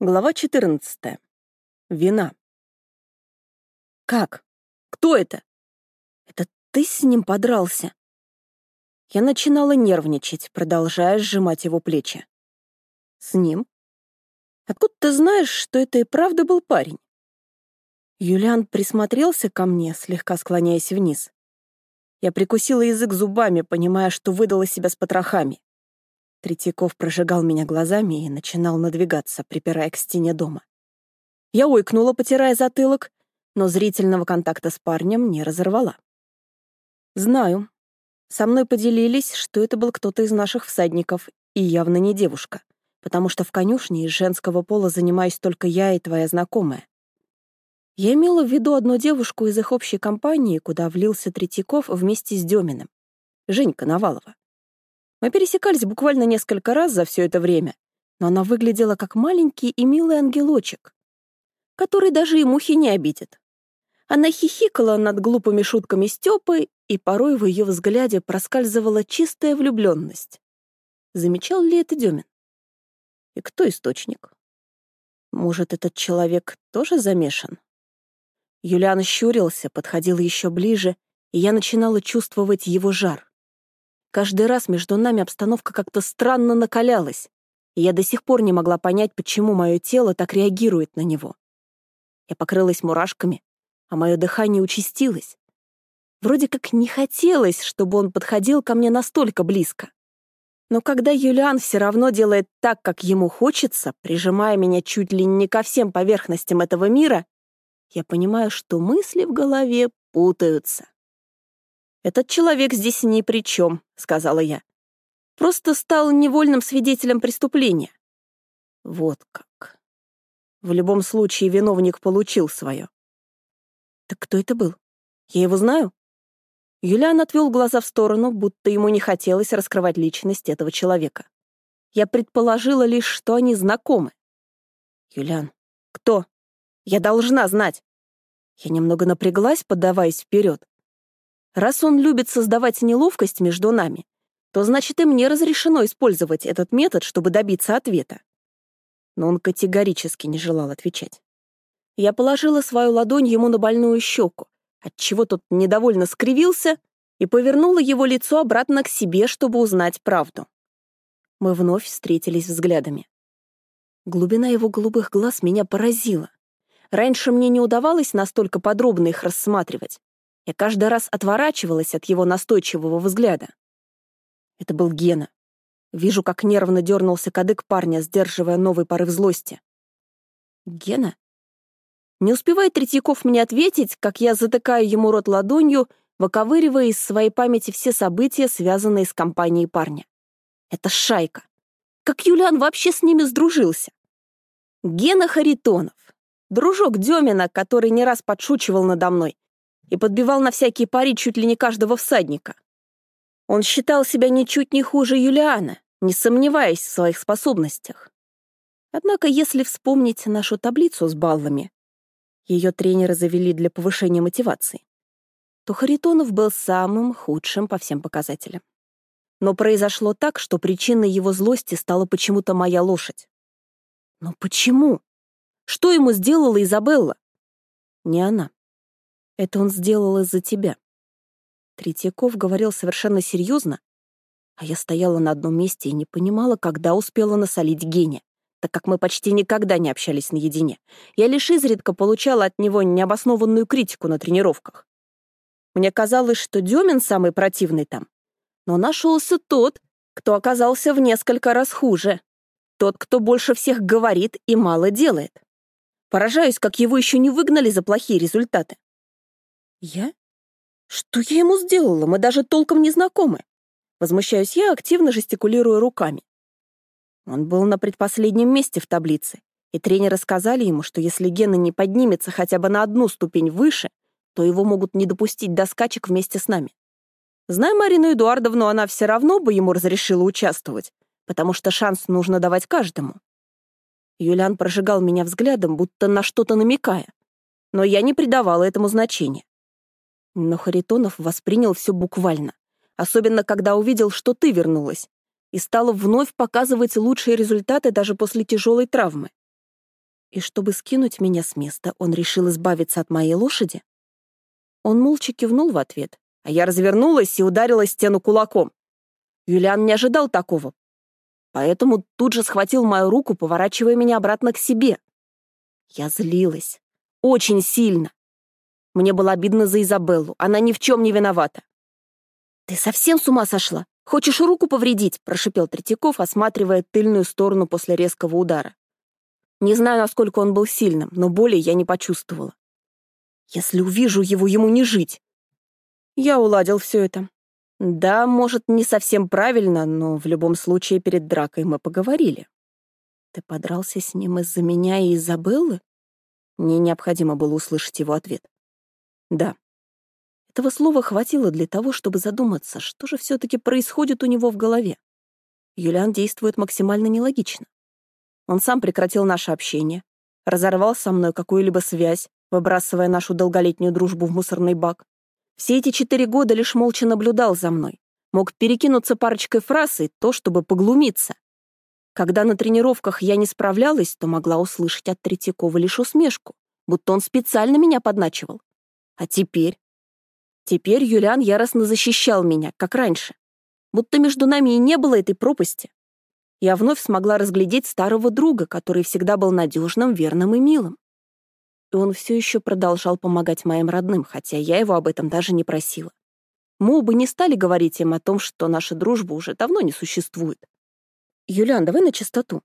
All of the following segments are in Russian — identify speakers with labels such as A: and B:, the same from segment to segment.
A: Глава 14. Вина. Как? Кто это? Это ты с ним подрался? Я начинала нервничать, продолжая сжимать его плечи. С ним? Откуда ты знаешь, что это и правда был парень? Юлиан присмотрелся ко мне, слегка склоняясь вниз. Я прикусила язык зубами, понимая, что выдала себя с потрохами. Третьяков прожигал меня глазами и начинал надвигаться, припирая к стене дома. Я ойкнула, потирая затылок, но зрительного контакта с парнем не разорвала. Знаю. Со мной поделились, что это был кто-то из наших всадников, и явно не девушка, потому что в конюшне из женского пола занимаюсь только я и твоя знакомая. Я имела в виду одну девушку из их общей компании, куда влился Третьяков вместе с Деминым. Женька Навалова. Мы пересекались буквально несколько раз за все это время, но она выглядела как маленький и милый ангелочек, который даже и мухи не обидит. Она хихикала над глупыми шутками Степы, и порой в ее взгляде проскальзывала чистая влюбленность. Замечал ли это Демин? И кто источник? Может, этот человек тоже замешан? Юлиан щурился, подходил еще ближе, и я начинала чувствовать его жар. Каждый раз между нами обстановка как-то странно накалялась, и я до сих пор не могла понять, почему мое тело так реагирует на него. Я покрылась мурашками, а мое дыхание участилось. Вроде как не хотелось, чтобы он подходил ко мне настолько близко. Но когда Юлиан все равно делает так, как ему хочется, прижимая меня чуть ли не ко всем поверхностям этого мира, я понимаю, что мысли в голове путаются. «Этот человек здесь ни при чем», — сказала я. «Просто стал невольным свидетелем преступления». Вот как. В любом случае виновник получил свое. Так кто это был? Я его знаю? Юлиан отвел глаза в сторону, будто ему не хотелось раскрывать личность этого человека. Я предположила лишь, что они знакомы. Юлиан, кто? Я должна знать. Я немного напряглась, поддаваясь вперед. Раз он любит создавать неловкость между нами, то значит и мне разрешено использовать этот метод, чтобы добиться ответа. Но он категорически не желал отвечать. Я положила свою ладонь ему на больную щеку, отчего тот недовольно скривился и повернула его лицо обратно к себе, чтобы узнать правду. Мы вновь встретились взглядами. Глубина его голубых глаз меня поразила. Раньше мне не удавалось настолько подробно их рассматривать, я каждый раз отворачивалась от его настойчивого взгляда. Это был Гена. Вижу, как нервно дернулся кадык парня, сдерживая новый порыв злости. Гена? Не успевает Третьяков мне ответить, как я затыкаю ему рот ладонью, выковыривая из своей памяти все события, связанные с компанией парня. Это шайка. Как Юлиан вообще с ними сдружился? Гена Харитонов, дружок Демина, который не раз подшучивал надо мной, и подбивал на всякие пари чуть ли не каждого всадника. Он считал себя ничуть не хуже Юлиана, не сомневаясь в своих способностях. Однако, если вспомнить нашу таблицу с баллами, ее тренеры завели для повышения мотивации, то Харитонов был самым худшим по всем показателям. Но произошло так, что причиной его злости стала почему-то моя лошадь. Но почему? Что ему сделала Изабелла? Не она. Это он сделал из-за тебя. Третьяков говорил совершенно серьезно, а я стояла на одном месте и не понимала, когда успела насолить Гене, так как мы почти никогда не общались наедине. Я лишь изредка получала от него необоснованную критику на тренировках. Мне казалось, что Демин самый противный там. Но нашелся тот, кто оказался в несколько раз хуже. Тот, кто больше всех говорит и мало делает. Поражаюсь, как его еще не выгнали за плохие результаты. Я? Что я ему сделала? Мы даже толком не знакомы. Возмущаюсь я, активно жестикулируя руками. Он был на предпоследнем месте в таблице, и тренеры сказали ему, что если Гена не поднимется хотя бы на одну ступень выше, то его могут не допустить до скачек вместе с нами. Зная Марину Эдуардовну, она все равно бы ему разрешила участвовать, потому что шанс нужно давать каждому. Юлиан прожигал меня взглядом, будто на что-то намекая, но я не придавала этому значения. Но Харитонов воспринял все буквально, особенно когда увидел, что ты вернулась, и стал вновь показывать лучшие результаты даже после тяжелой травмы. И чтобы скинуть меня с места, он решил избавиться от моей лошади? Он молча кивнул в ответ, а я развернулась и ударила стену кулаком. Юлиан не ожидал такого, поэтому тут же схватил мою руку, поворачивая меня обратно к себе. Я злилась. Очень сильно. Мне было обидно за Изабеллу. Она ни в чем не виновата. «Ты совсем с ума сошла? Хочешь руку повредить?» — прошипел Третьяков, осматривая тыльную сторону после резкого удара. Не знаю, насколько он был сильным, но боли я не почувствовала. Если увижу его, ему не жить. Я уладил все это. Да, может, не совсем правильно, но в любом случае перед дракой мы поговорили. Ты подрался с ним из-за меня и Изабеллы? Мне необходимо было услышать его ответ. Да. Этого слова хватило для того, чтобы задуматься, что же все-таки происходит у него в голове. Юлиан действует максимально нелогично. Он сам прекратил наше общение, разорвал со мной какую-либо связь, выбрасывая нашу долголетнюю дружбу в мусорный бак. Все эти четыре года лишь молча наблюдал за мной. Мог перекинуться парочкой фраз и то, чтобы поглумиться. Когда на тренировках я не справлялась, то могла услышать от Третьякова лишь усмешку, будто он специально меня подначивал. А теперь? Теперь Юлиан яростно защищал меня, как раньше. Будто между нами и не было этой пропасти я вновь смогла разглядеть старого друга, который всегда был надежным, верным и милым. И он все еще продолжал помогать моим родным, хотя я его об этом даже не просила. Мы оба не стали говорить им о том, что наша дружба уже давно не существует. Юлиан, давай на чистоту.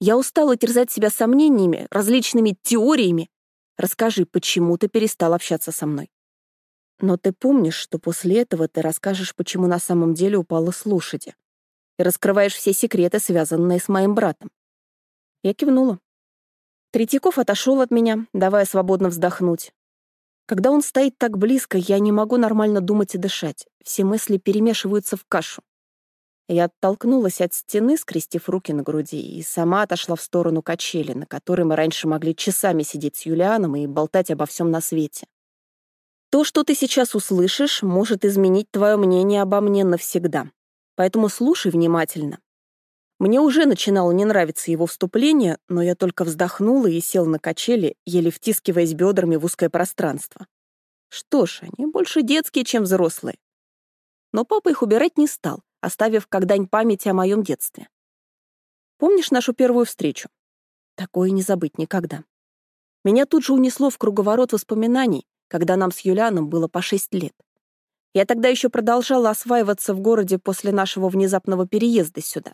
A: Я устала терзать себя сомнениями, различными теориями. Расскажи, почему ты перестал общаться со мной? Но ты помнишь, что после этого ты расскажешь, почему на самом деле упала с лошади и раскрываешь все секреты, связанные с моим братом. Я кивнула. Третьяков отошел от меня, давая свободно вздохнуть. Когда он стоит так близко, я не могу нормально думать и дышать. Все мысли перемешиваются в кашу. Я оттолкнулась от стены, скрестив руки на груди, и сама отошла в сторону качели, на которой мы раньше могли часами сидеть с Юлианом и болтать обо всем на свете. То, что ты сейчас услышишь, может изменить твое мнение обо мне навсегда поэтому слушай внимательно. Мне уже начинало не нравиться его вступление, но я только вздохнула и сел на качели, еле втискиваясь бедрами в узкое пространство. Что ж, они больше детские, чем взрослые. Но папа их убирать не стал, оставив как дань памяти о моем детстве. Помнишь нашу первую встречу? Такое не забыть никогда. Меня тут же унесло в круговорот воспоминаний, когда нам с Юлианом было по шесть лет. Я тогда еще продолжала осваиваться в городе после нашего внезапного переезда сюда.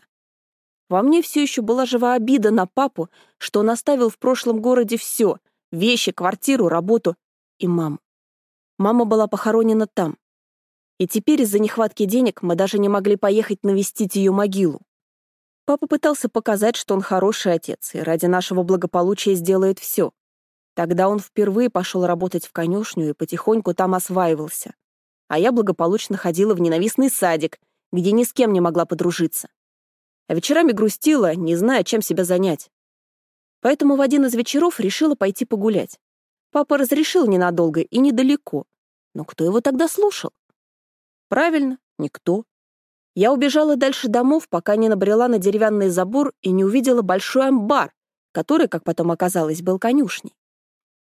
A: Во мне все еще была жива обида на папу, что он оставил в прошлом городе все — вещи, квартиру, работу и маму. Мама была похоронена там. И теперь из-за нехватки денег мы даже не могли поехать навестить ее могилу. Папа пытался показать, что он хороший отец, и ради нашего благополучия сделает все. Тогда он впервые пошел работать в конюшню и потихоньку там осваивался а я благополучно ходила в ненавистный садик, где ни с кем не могла подружиться. А вечерами грустила, не зная, чем себя занять. Поэтому в один из вечеров решила пойти погулять. Папа разрешил ненадолго и недалеко. Но кто его тогда слушал? Правильно, никто. Я убежала дальше домов, пока не набрела на деревянный забор и не увидела большой амбар, который, как потом оказалось, был конюшней.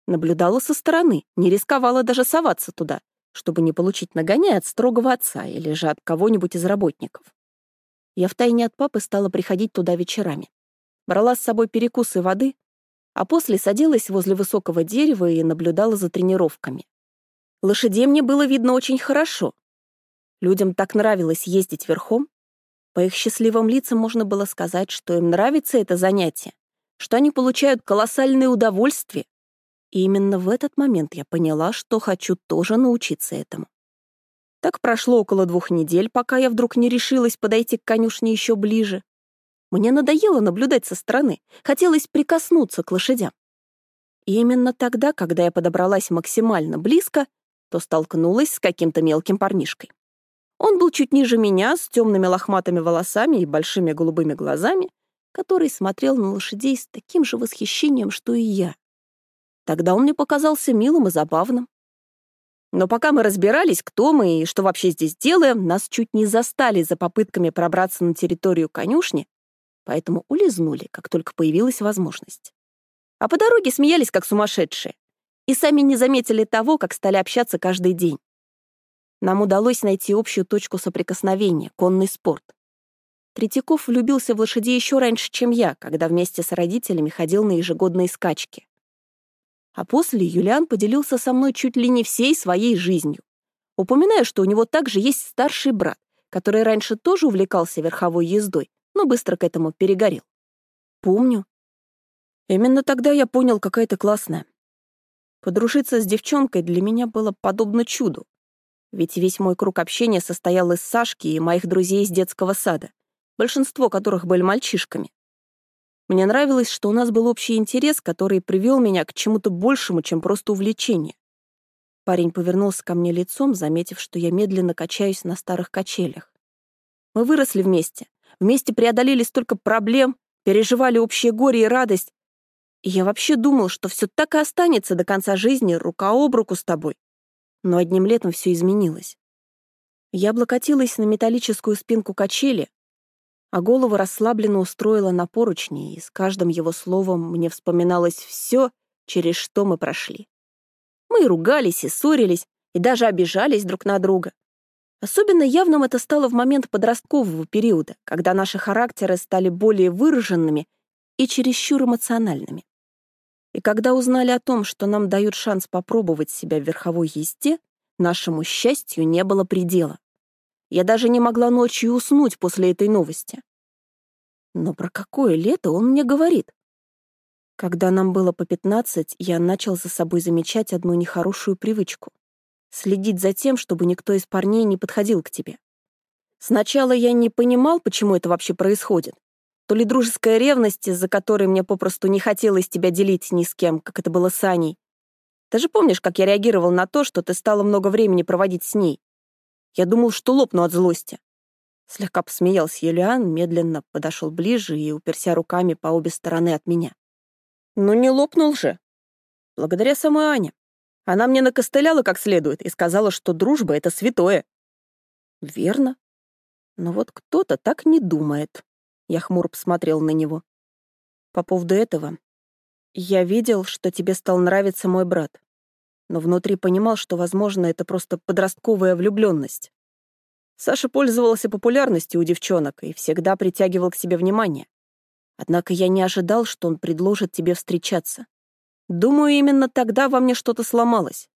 A: Наблюдала со стороны, не рисковала даже соваться туда, чтобы не получить нагоняй от строгого отца или же от кого-нибудь из работников. Я втайне от папы стала приходить туда вечерами. Брала с собой перекусы воды, а после садилась возле высокого дерева и наблюдала за тренировками. Лошадей мне было видно очень хорошо. Людям так нравилось ездить верхом. По их счастливым лицам можно было сказать, что им нравится это занятие, что они получают колоссальное удовольствие, и именно в этот момент я поняла, что хочу тоже научиться этому. Так прошло около двух недель, пока я вдруг не решилась подойти к конюшне еще ближе. Мне надоело наблюдать со стороны, хотелось прикоснуться к лошадям. И именно тогда, когда я подобралась максимально близко, то столкнулась с каким-то мелким парнишкой. Он был чуть ниже меня, с темными лохматыми волосами и большими голубыми глазами, который смотрел на лошадей с таким же восхищением, что и я. Тогда он мне показался милым и забавным. Но пока мы разбирались, кто мы и что вообще здесь делаем, нас чуть не застали за попытками пробраться на территорию конюшни, поэтому улизнули, как только появилась возможность. А по дороге смеялись, как сумасшедшие. И сами не заметили того, как стали общаться каждый день. Нам удалось найти общую точку соприкосновения — конный спорт. Третьяков влюбился в лошадей еще раньше, чем я, когда вместе с родителями ходил на ежегодные скачки. А после Юлиан поделился со мной чуть ли не всей своей жизнью. Упоминая, что у него также есть старший брат, который раньше тоже увлекался верховой ездой, но быстро к этому перегорел. Помню. Именно тогда я понял, какая ты классная. Подружиться с девчонкой для меня было подобно чуду. Ведь весь мой круг общения состоял из Сашки и моих друзей из детского сада большинство которых были мальчишками. Мне нравилось, что у нас был общий интерес, который привел меня к чему-то большему, чем просто увлечение. Парень повернулся ко мне лицом, заметив, что я медленно качаюсь на старых качелях. Мы выросли вместе, вместе преодолели столько проблем, переживали общее горе и радость. И я вообще думал, что все так и останется до конца жизни рука об руку с тобой. Но одним летом все изменилось. Я облокотилась на металлическую спинку качели, а голову расслабленно устроила на поручни, и с каждым его словом мне вспоминалось все, через что мы прошли. Мы и ругались, и ссорились, и даже обижались друг на друга. Особенно явным это стало в момент подросткового периода, когда наши характеры стали более выраженными и чересчур эмоциональными. И когда узнали о том, что нам дают шанс попробовать себя в верховой езде, нашему счастью не было предела. Я даже не могла ночью уснуть после этой новости. Но про какое лето он мне говорит? Когда нам было по пятнадцать, я начал за собой замечать одну нехорошую привычку — следить за тем, чтобы никто из парней не подходил к тебе. Сначала я не понимал, почему это вообще происходит. То ли дружеская ревность, из-за которой мне попросту не хотелось тебя делить ни с кем, как это было с Аней. Ты же помнишь, как я реагировал на то, что ты стала много времени проводить с ней? Я думал, что лопну от злости. Слегка посмеялся Юлиан, медленно подошел ближе и уперся руками по обе стороны от меня. Ну не лопнул же. Благодаря самой Ане. Она мне накостыляла как следует и сказала, что дружба — это святое. Верно. Но вот кто-то так не думает. Я хмуро посмотрел на него. По поводу этого. Я видел, что тебе стал нравиться мой брат но внутри понимал, что, возможно, это просто подростковая влюбленность. Саша пользовался популярностью у девчонок и всегда притягивал к себе внимание. Однако я не ожидал, что он предложит тебе встречаться. Думаю, именно тогда во мне что-то сломалось.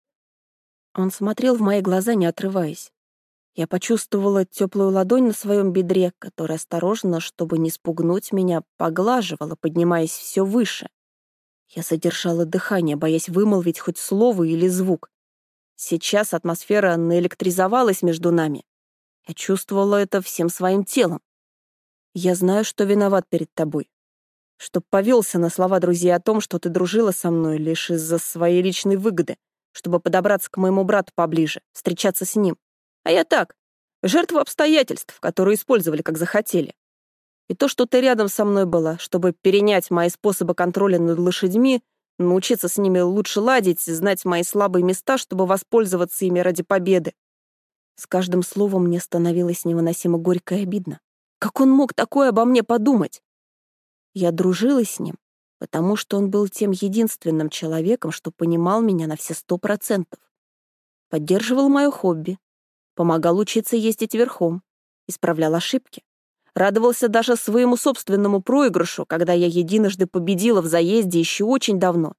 A: Он смотрел в мои глаза, не отрываясь. Я почувствовала теплую ладонь на своем бедре, которая осторожно, чтобы не спугнуть меня, поглаживала, поднимаясь все выше. Я задержала дыхание, боясь вымолвить хоть слово или звук. Сейчас атмосфера наэлектризовалась между нами. Я чувствовала это всем своим телом. Я знаю, что виноват перед тобой. Что повелся на слова друзей о том, что ты дружила со мной лишь из-за своей личной выгоды, чтобы подобраться к моему брату поближе, встречаться с ним. А я так, жертва обстоятельств, которые использовали, как захотели. И то, что ты рядом со мной была, чтобы перенять мои способы контроля над лошадьми, научиться с ними лучше ладить, знать мои слабые места, чтобы воспользоваться ими ради победы. С каждым словом мне становилось невыносимо горько и обидно. Как он мог такое обо мне подумать? Я дружила с ним, потому что он был тем единственным человеком, что понимал меня на все сто процентов. Поддерживал мое хобби, помогал учиться ездить верхом, исправлял ошибки. Радовался даже своему собственному проигрышу, когда я единожды победила в заезде еще очень давно.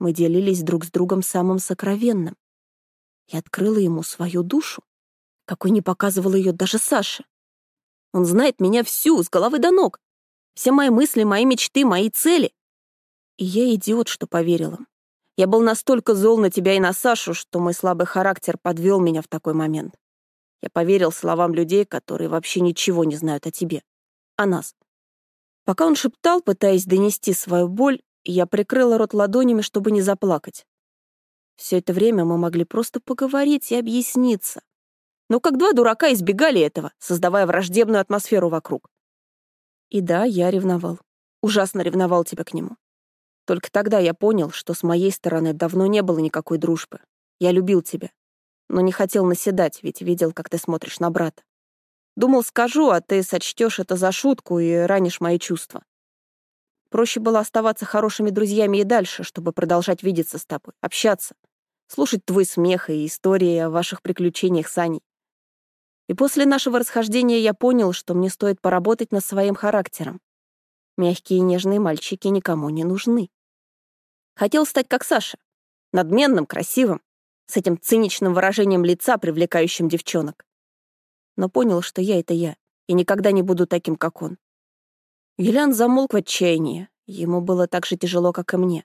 A: Мы делились друг с другом самым сокровенным. Я открыла ему свою душу, какой не показывала ее даже Саша. Он знает меня всю, с головы до ног. Все мои мысли, мои мечты, мои цели. И я идиот, что поверила. Я был настолько зол на тебя и на Сашу, что мой слабый характер подвел меня в такой момент. Я поверил словам людей, которые вообще ничего не знают о тебе, о нас. Пока он шептал, пытаясь донести свою боль, я прикрыла рот ладонями, чтобы не заплакать. Все это время мы могли просто поговорить и объясниться. Но как два дурака избегали этого, создавая враждебную атмосферу вокруг. И да, я ревновал. Ужасно ревновал тебя к нему. Только тогда я понял, что с моей стороны давно не было никакой дружбы. Я любил тебя но не хотел наседать, ведь видел, как ты смотришь на брата. Думал, скажу, а ты сочтешь это за шутку и ранишь мои чувства. Проще было оставаться хорошими друзьями и дальше, чтобы продолжать видеться с тобой, общаться, слушать твой смех и истории о ваших приключениях с Аней. И после нашего расхождения я понял, что мне стоит поработать над своим характером. Мягкие и нежные мальчики никому не нужны. Хотел стать как Саша, надменным, красивым, с этим циничным выражением лица, привлекающим девчонок. Но понял, что я — это я, и никогда не буду таким, как он. Юлиан замолк в отчаянии. Ему было так же тяжело, как и мне.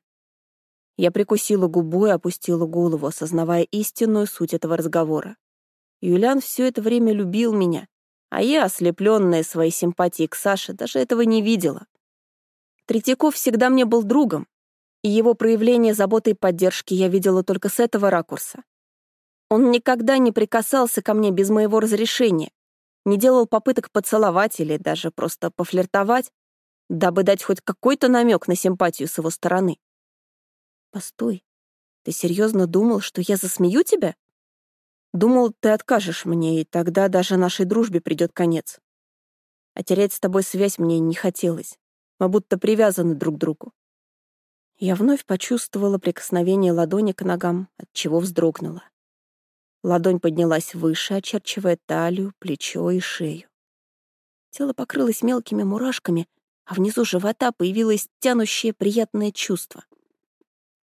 A: Я прикусила губу и опустила голову, осознавая истинную суть этого разговора. Юлиан все это время любил меня, а я, ослепленная своей симпатией к Саше, даже этого не видела. Третьяков всегда мне был другом, и его проявление заботы и поддержки я видела только с этого ракурса. Он никогда не прикасался ко мне без моего разрешения, не делал попыток поцеловать или даже просто пофлиртовать, дабы дать хоть какой-то намек на симпатию с его стороны. Постой, ты серьезно думал, что я засмею тебя? Думал, ты откажешь мне, и тогда даже нашей дружбе придет конец. А терять с тобой связь мне не хотелось. Мы будто привязаны друг к другу. Я вновь почувствовала прикосновение ладони к ногам, от чего вздрогнула. Ладонь поднялась выше, очерчивая талию, плечо и шею. Тело покрылось мелкими мурашками, а внизу живота появилось тянущее приятное чувство.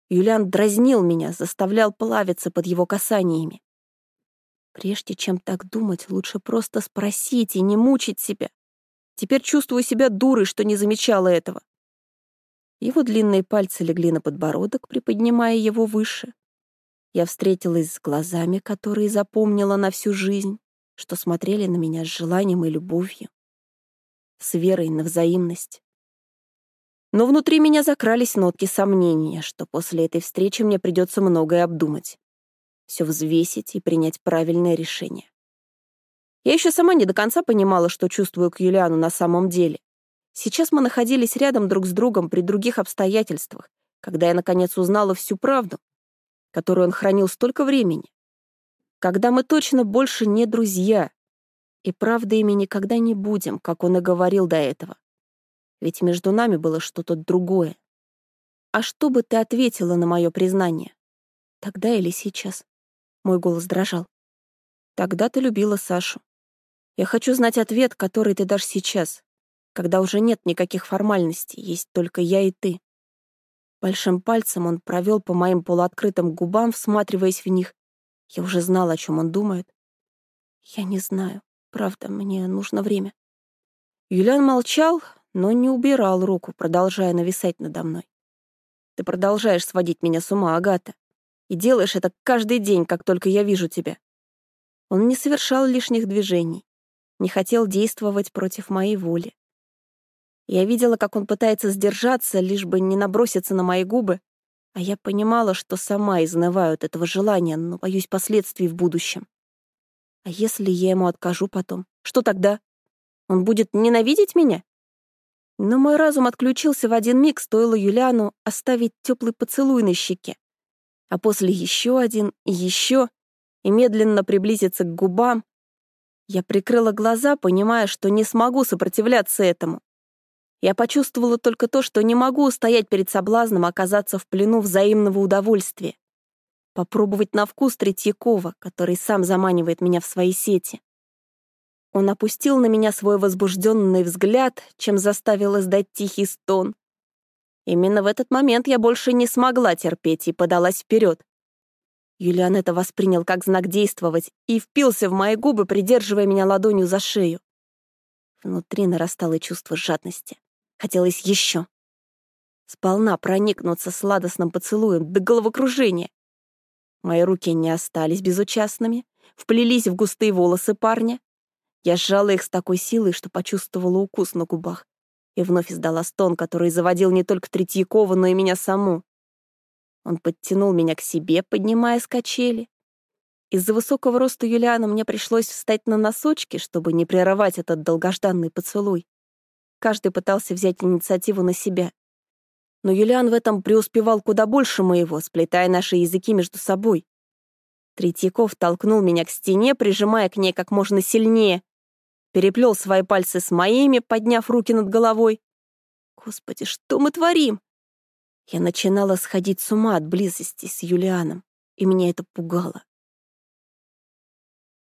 A: Юлиан дразнил меня, заставлял плавиться под его касаниями. Прежде чем так думать, лучше просто спросить и не мучить себя. Теперь чувствую себя дурой, что не замечала этого. Его длинные пальцы легли на подбородок, приподнимая его выше. Я встретилась с глазами, которые запомнила на всю жизнь, что смотрели на меня с желанием и любовью с верой на взаимность. Но внутри меня закрались нотки сомнения, что после этой встречи мне придется многое обдумать, все взвесить и принять правильное решение. Я еще сама не до конца понимала, что чувствую к Юлиану на самом деле. Сейчас мы находились рядом друг с другом при других обстоятельствах, когда я наконец узнала всю правду, которую он хранил столько времени. Когда мы точно больше не друзья, и правда ими никогда не будем, как он и говорил до этого. Ведь между нами было что-то другое. А что бы ты ответила на мое признание? Тогда или сейчас? Мой голос дрожал. Тогда ты любила Сашу. Я хочу знать ответ, который ты дашь сейчас, когда уже нет никаких формальностей, есть только я и ты. Большим пальцем он провел по моим полуоткрытым губам, всматриваясь в них. Я уже знала, о чем он думает. Я не знаю. Правда, мне нужно время. Юлиан молчал, но не убирал руку, продолжая нависать надо мной. Ты продолжаешь сводить меня с ума, Агата. И делаешь это каждый день, как только я вижу тебя. Он не совершал лишних движений, не хотел действовать против моей воли. Я видела, как он пытается сдержаться, лишь бы не наброситься на мои губы, а я понимала, что сама изнываю от этого желания, но боюсь последствий в будущем. А если я ему откажу потом? Что тогда? Он будет ненавидеть меня? Но мой разум отключился в один миг, стоило Юлиану оставить теплый поцелуй на щеке. А после еще один и еще, и медленно приблизиться к губам. Я прикрыла глаза, понимая, что не смогу сопротивляться этому. Я почувствовала только то, что не могу устоять перед соблазном оказаться в плену взаимного удовольствия попробовать на вкус Третьякова, который сам заманивает меня в свои сети. Он опустил на меня свой возбужденный взгляд, чем заставил издать тихий стон. Именно в этот момент я больше не смогла терпеть и подалась вперед. Юлиан это воспринял как знак действовать и впился в мои губы, придерживая меня ладонью за шею. Внутри нарастало чувство жадности. Хотелось еще. Сполна проникнуться сладостным поцелуем до головокружения. Мои руки не остались безучастными, вплелись в густые волосы парня. Я сжала их с такой силой, что почувствовала укус на губах, и вновь издала стон, который заводил не только Третьякова, но и меня саму. Он подтянул меня к себе, поднимая с качели. Из-за высокого роста Юлиана мне пришлось встать на носочки, чтобы не прерывать этот долгожданный поцелуй. Каждый пытался взять инициативу на себя. Но Юлиан в этом преуспевал куда больше моего, сплетая наши языки между собой. Третьяков толкнул меня к стене, прижимая к ней как можно сильнее. Переплел свои пальцы с моими, подняв руки над головой. Господи, что мы творим? Я начинала сходить с ума от близости с Юлианом, и меня это пугало.